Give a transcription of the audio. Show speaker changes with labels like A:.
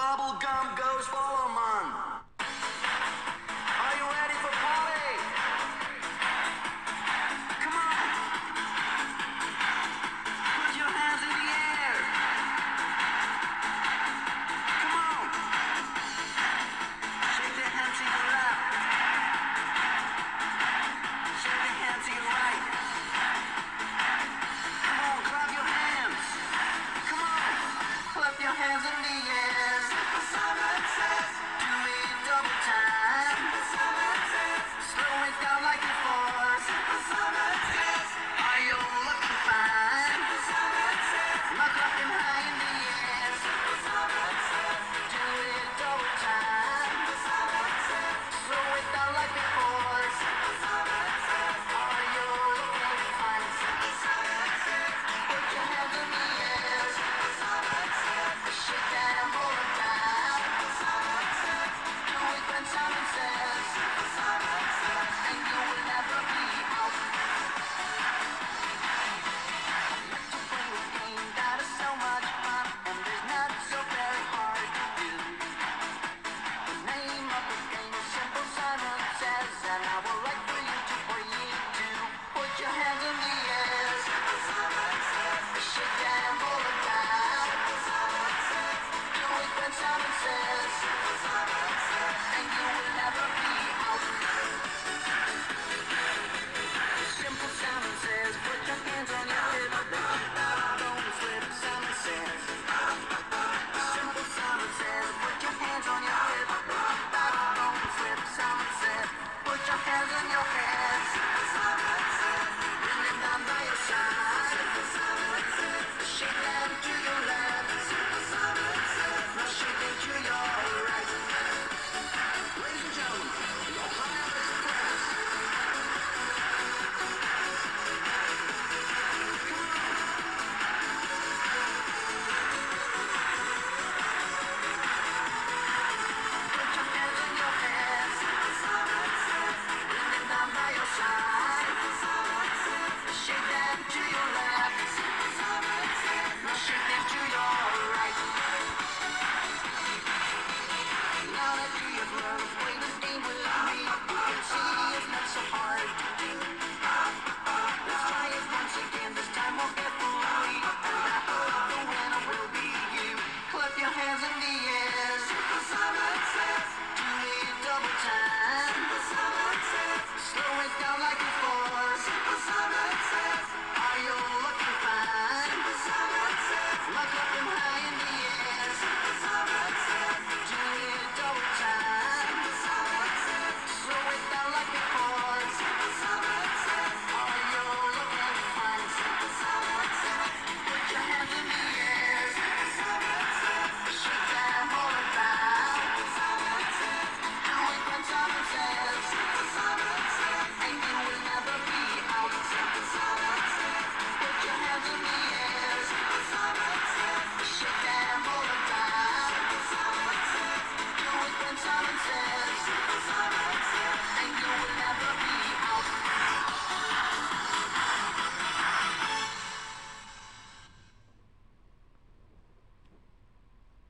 A: Bubblegum goes follow man.